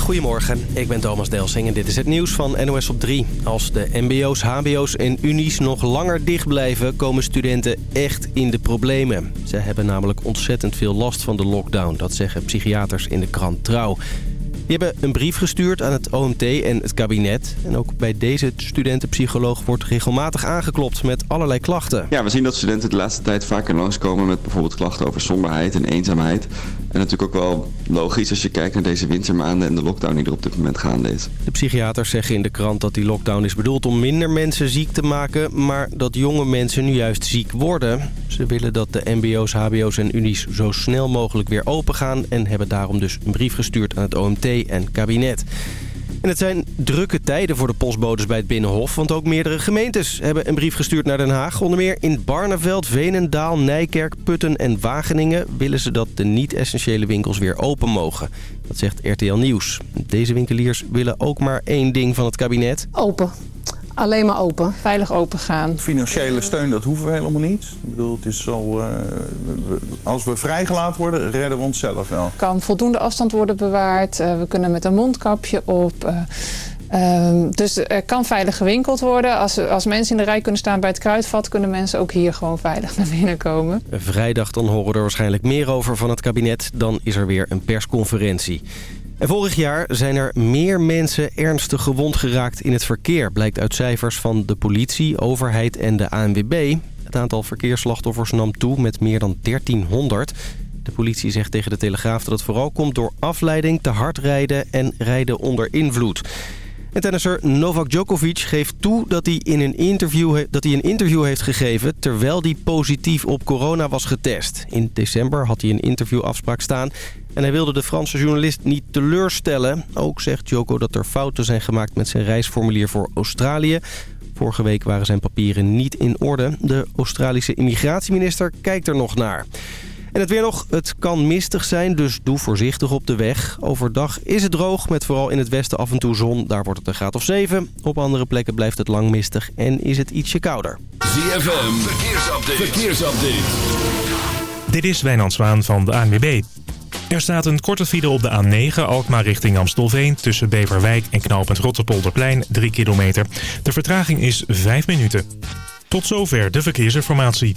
Goedemorgen, ik ben Thomas Delsing en dit is het nieuws van NOS op 3. Als de mbo's, hbo's en unies nog langer dicht blijven... komen studenten echt in de problemen. Ze hebben namelijk ontzettend veel last van de lockdown. Dat zeggen psychiaters in de krant Trouw. Die hebben een brief gestuurd aan het OMT en het kabinet. En ook bij deze studentenpsycholoog wordt regelmatig aangeklopt met allerlei klachten. Ja, we zien dat studenten de laatste tijd vaker langskomen met bijvoorbeeld klachten over somberheid en eenzaamheid. En natuurlijk ook wel logisch als je kijkt naar deze wintermaanden en de lockdown die er op dit moment gaande is. De psychiaters zeggen in de krant dat die lockdown is bedoeld om minder mensen ziek te maken... maar dat jonge mensen nu juist ziek worden. Ze willen dat de mbo's, hbo's en unies zo snel mogelijk weer open gaan... en hebben daarom dus een brief gestuurd aan het OMT en kabinet. En het zijn drukke tijden voor de postbodes bij het Binnenhof... want ook meerdere gemeentes hebben een brief gestuurd naar Den Haag. Onder meer in Barneveld, Veenendaal, Nijkerk, Putten en Wageningen... willen ze dat de niet-essentiële winkels weer open mogen. Dat zegt RTL Nieuws. Deze winkeliers willen ook maar één ding van het kabinet. Open. Alleen maar open. Veilig open gaan. Financiële steun, dat hoeven we helemaal niet. Ik bedoel, het is zo, uh, als we vrijgelaten worden, redden we onszelf wel. Er kan voldoende afstand worden bewaard. Uh, we kunnen met een mondkapje op. Uh, uh, dus er kan veilig gewinkeld worden. Als, als mensen in de rij kunnen staan bij het kruidvat... kunnen mensen ook hier gewoon veilig naar binnen komen. Vrijdag dan horen we er waarschijnlijk meer over van het kabinet. Dan is er weer een persconferentie. Vorig jaar zijn er meer mensen ernstig gewond geraakt in het verkeer... blijkt uit cijfers van de politie, overheid en de ANWB. Het aantal verkeersslachtoffers nam toe met meer dan 1300. De politie zegt tegen de Telegraaf dat het vooral komt door afleiding, te hard rijden en rijden onder invloed. En tennisser Novak Djokovic geeft toe dat hij, in een interview, dat hij een interview heeft gegeven... terwijl hij positief op corona was getest. In december had hij een interviewafspraak staan... en hij wilde de Franse journalist niet teleurstellen. Ook zegt Djoko dat er fouten zijn gemaakt met zijn reisformulier voor Australië. Vorige week waren zijn papieren niet in orde. De Australische immigratieminister kijkt er nog naar. En het weer nog, het kan mistig zijn, dus doe voorzichtig op de weg. Overdag is het droog, met vooral in het westen af en toe zon. Daar wordt het een graad of 7. Op andere plekken blijft het lang mistig en is het ietsje kouder. ZFM, verkeersupdate. verkeersupdate. Dit is Wijnand Zwaan van de ANWB. Er staat een korte file op de A9 Alkmaar richting Amstelveen... tussen Beverwijk en knooppunt Rotterpolderplein, 3 kilometer. De vertraging is 5 minuten. Tot zover de verkeersinformatie.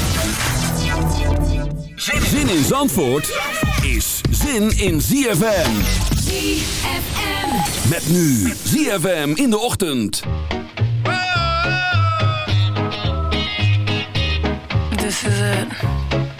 Zin in Zandvoort is zin in ZFM. ZFM. Met nu ZFM in de ochtend. This is it.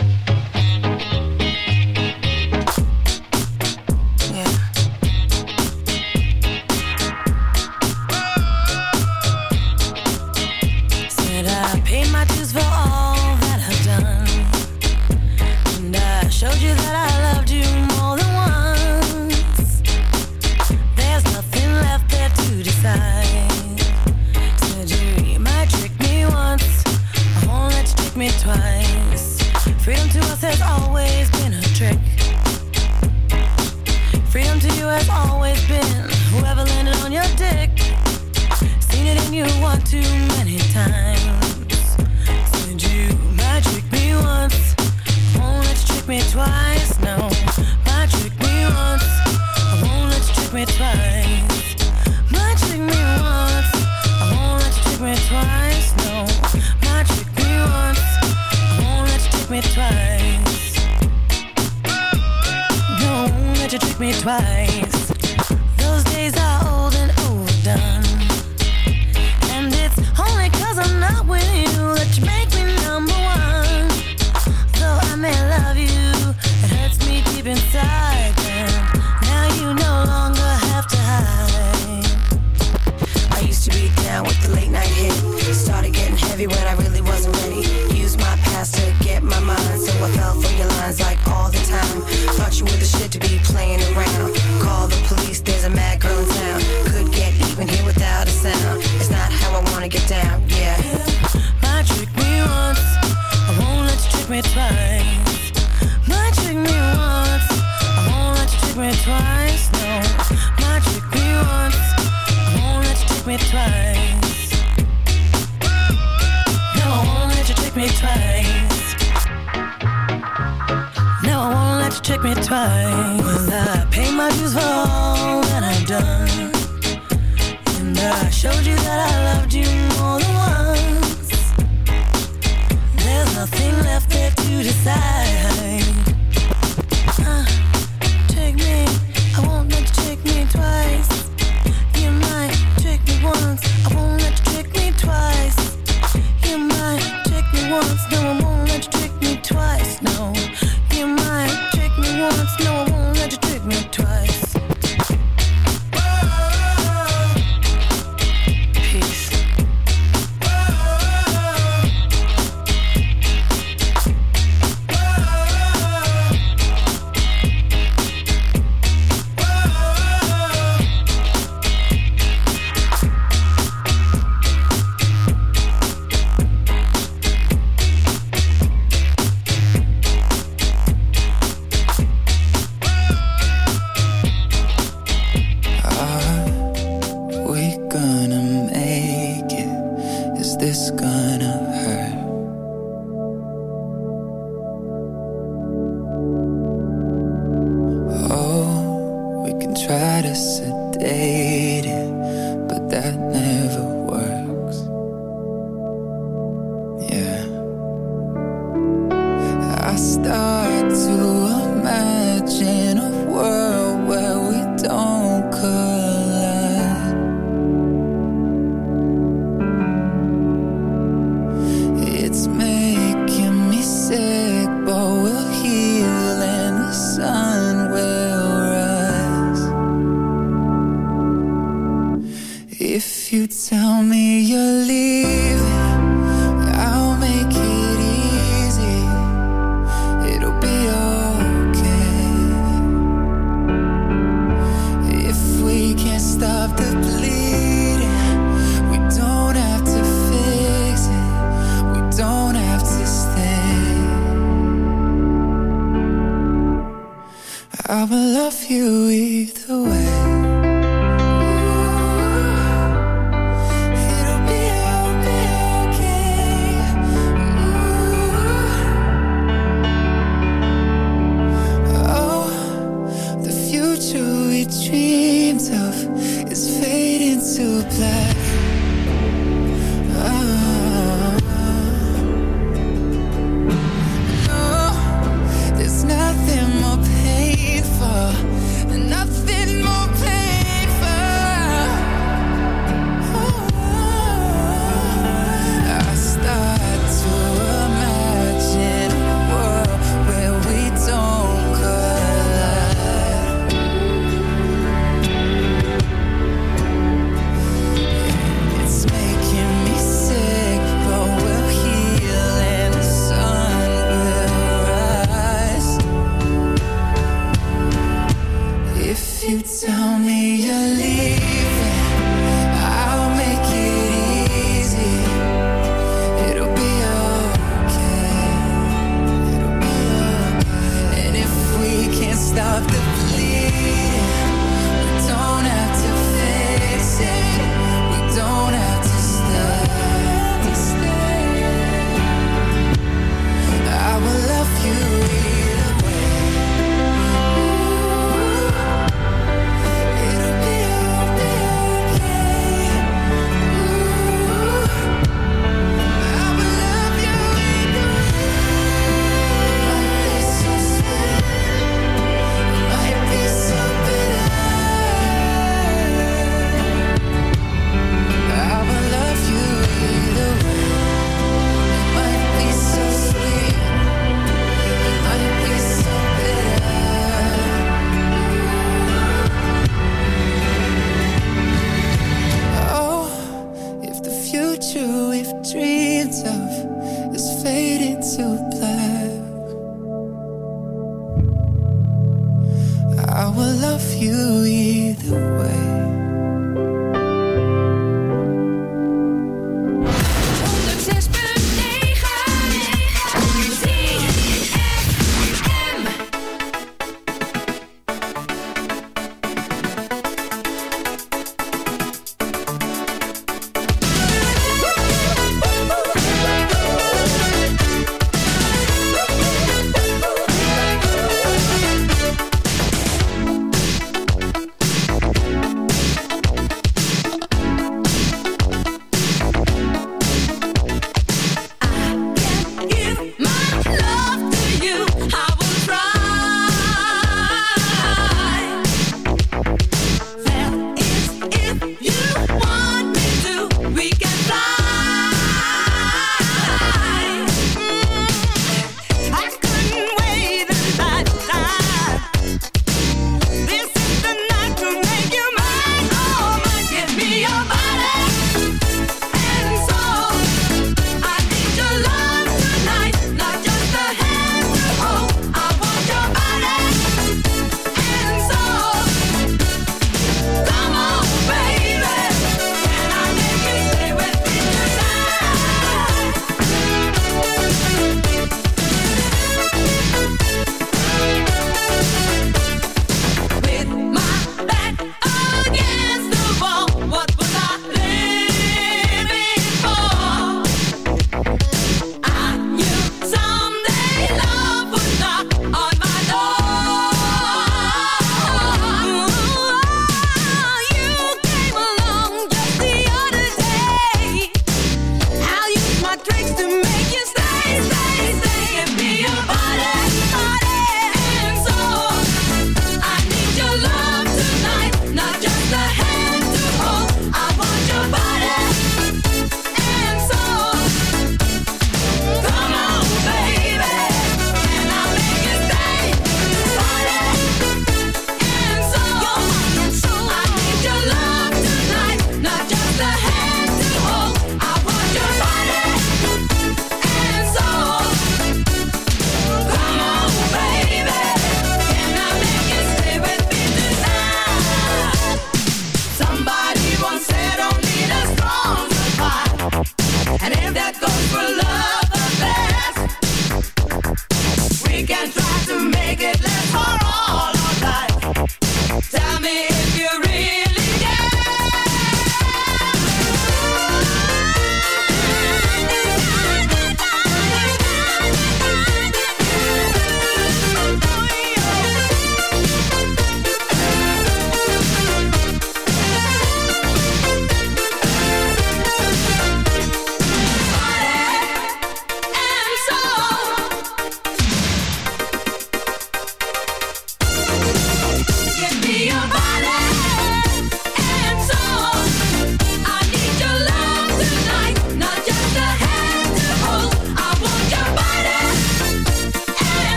I will love you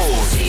Oh.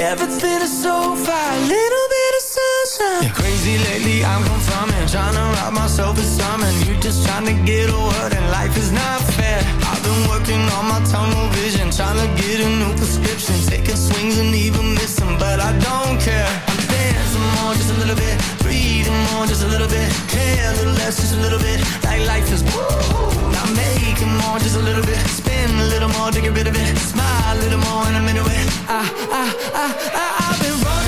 Everything is so fine, little bit of sunshine. Yeah, crazy lately, I'm confirming. Trying to rob myself of something. You're just trying to get a word, and life is not fair. I've been working on my tunnel vision, trying to get a new prescription. Taking swings and even missing, but I don't care. More, just a little bit. Breathing more, just a little bit. Care a little less, just a little bit. Like life is woo. Now making more, just a little bit. Spin a little more to get rid of it. Smile a little more, and I'm into it. I, I, I, I, I've been running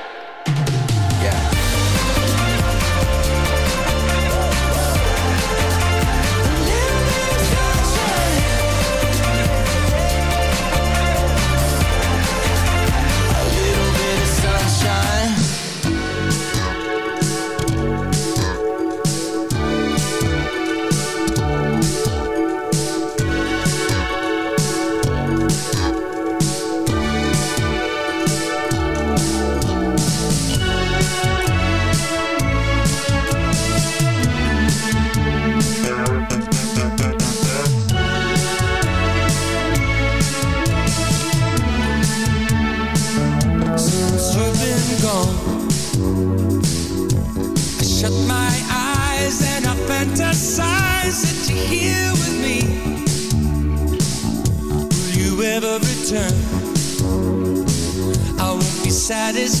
Satisfied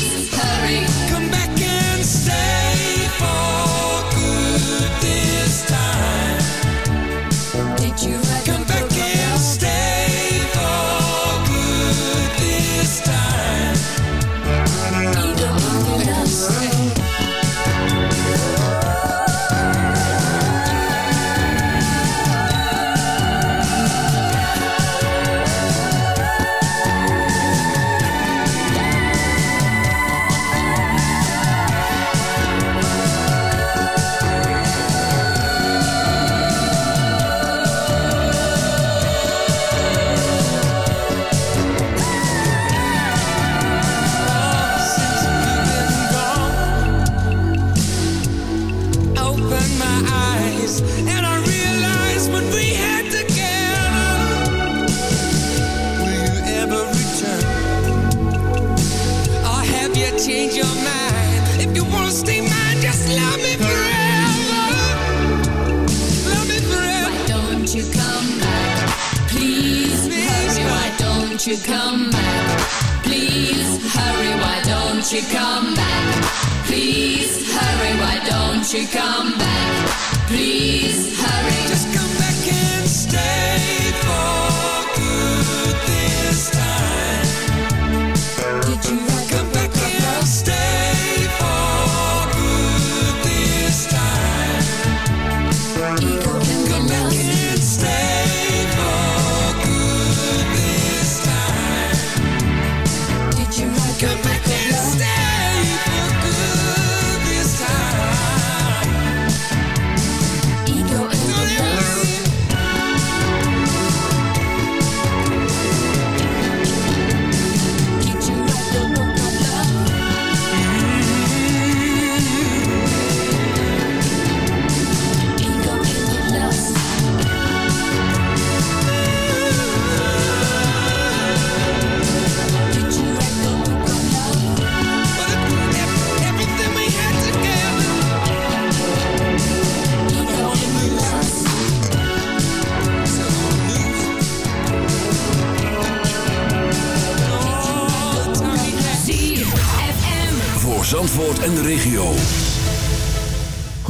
she come?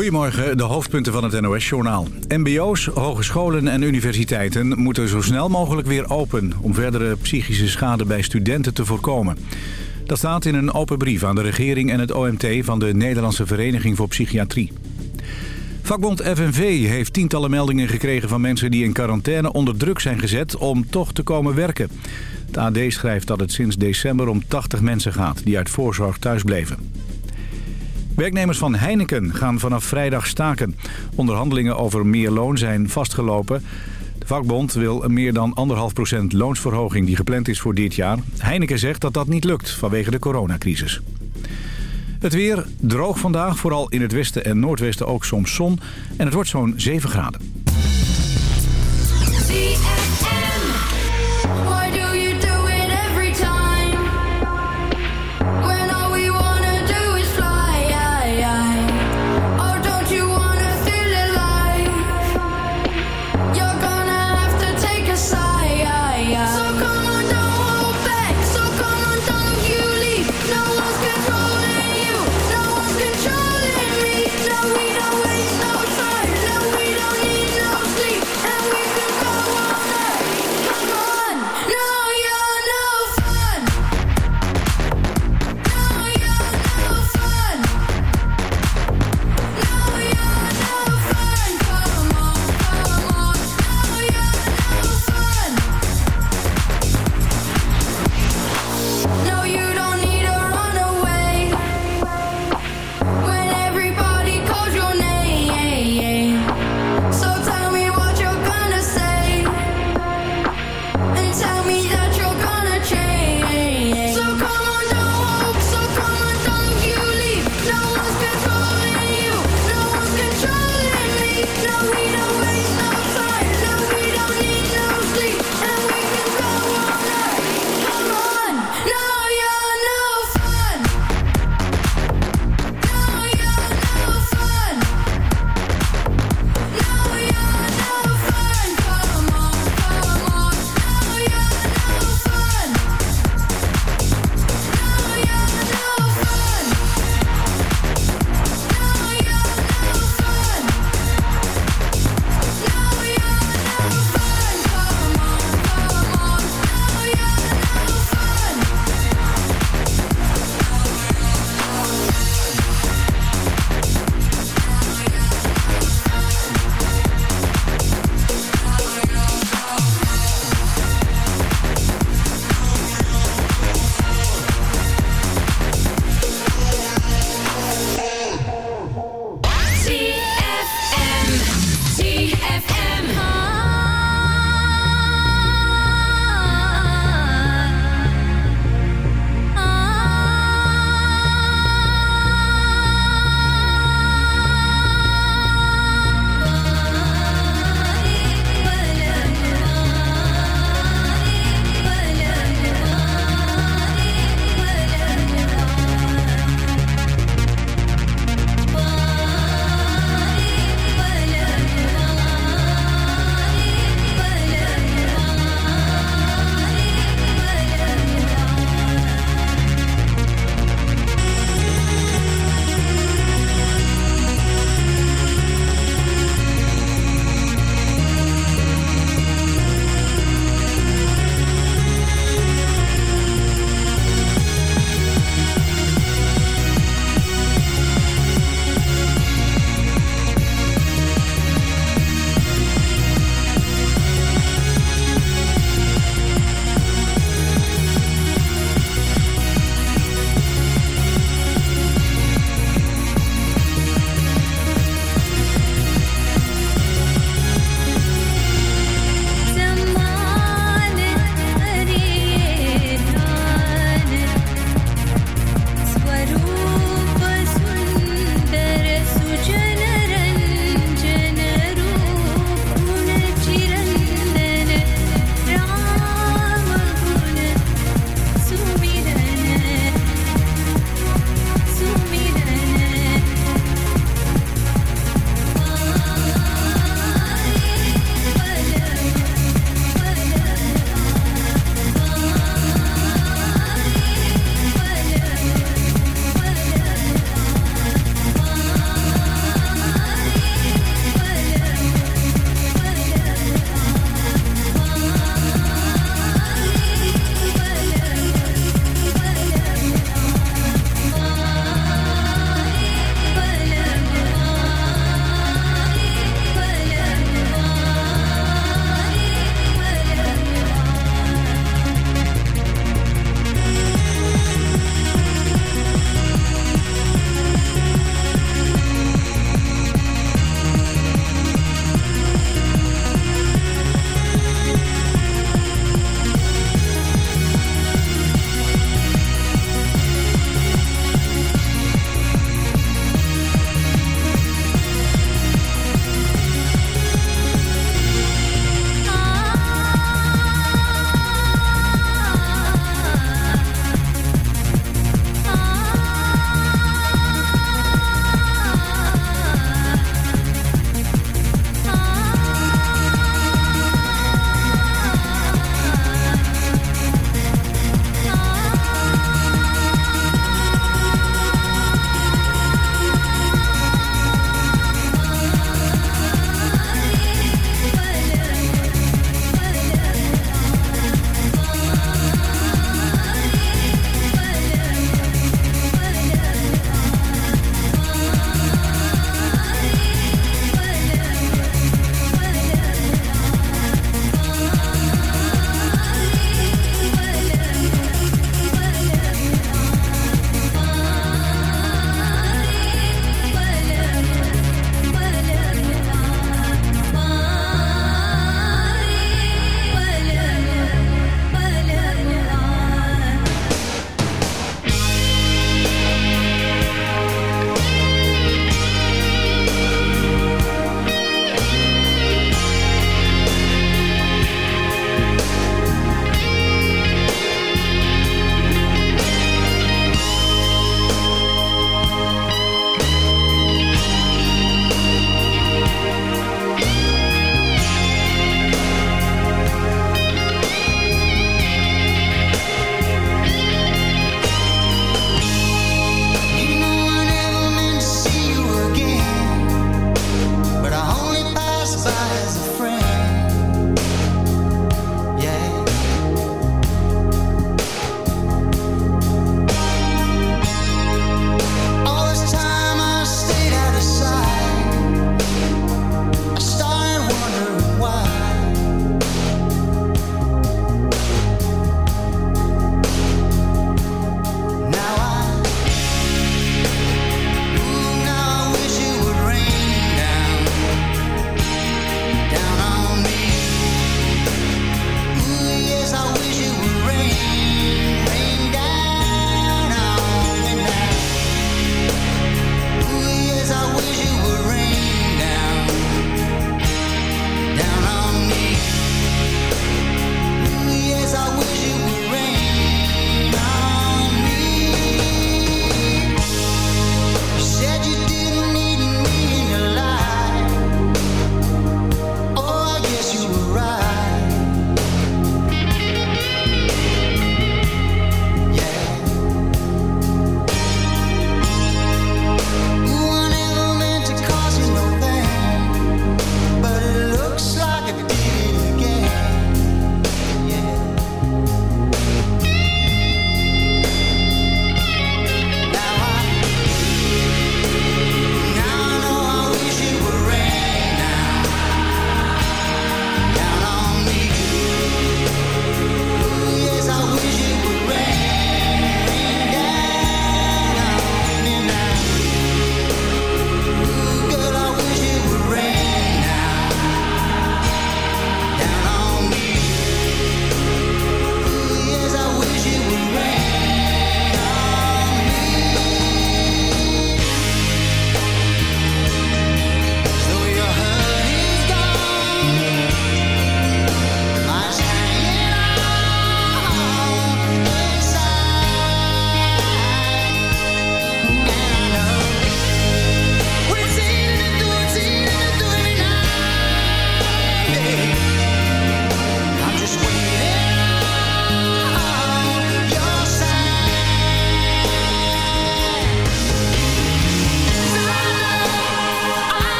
Goedemorgen, de hoofdpunten van het NOS-journaal. MBO's, hogescholen en universiteiten moeten zo snel mogelijk weer open... om verdere psychische schade bij studenten te voorkomen. Dat staat in een open brief aan de regering en het OMT... van de Nederlandse Vereniging voor Psychiatrie. Vakbond FNV heeft tientallen meldingen gekregen van mensen die in quarantaine onder druk zijn gezet om toch te komen werken. Het AD schrijft dat het sinds december om 80 mensen gaat die uit voorzorg thuis bleven. Werknemers van Heineken gaan vanaf vrijdag staken. Onderhandelingen over meer loon zijn vastgelopen. De vakbond wil meer dan 1,5% loonsverhoging die gepland is voor dit jaar. Heineken zegt dat dat niet lukt vanwege de coronacrisis. Het weer droog vandaag, vooral in het westen en noordwesten ook soms zon. En het wordt zo'n 7 graden.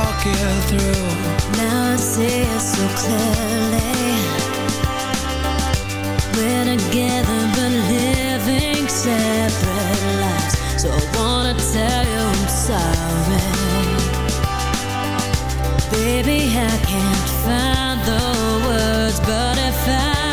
walk it through. Now I see it so clearly. We're together but living separate lives. So I wanna tell you I'm sorry. Baby, I can't find the words But if I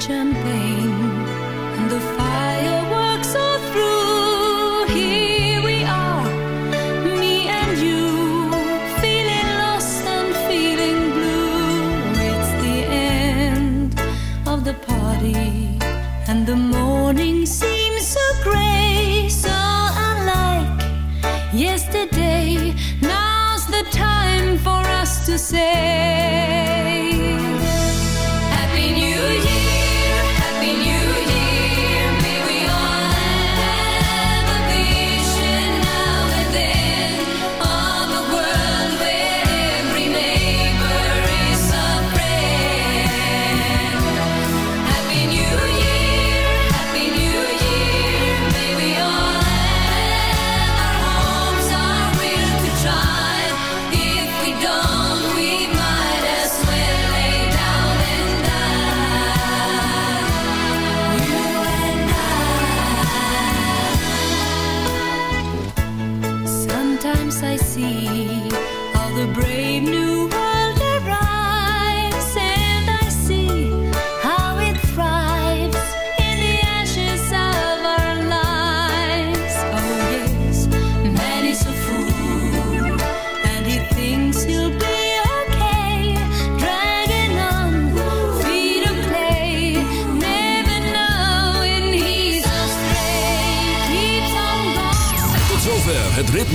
champagne and the fireworks all through. Here we are, me and you, feeling lost and feeling blue. It's the end of the party, and the morning seems so gray, so unlike yesterday. Now's the time for us to say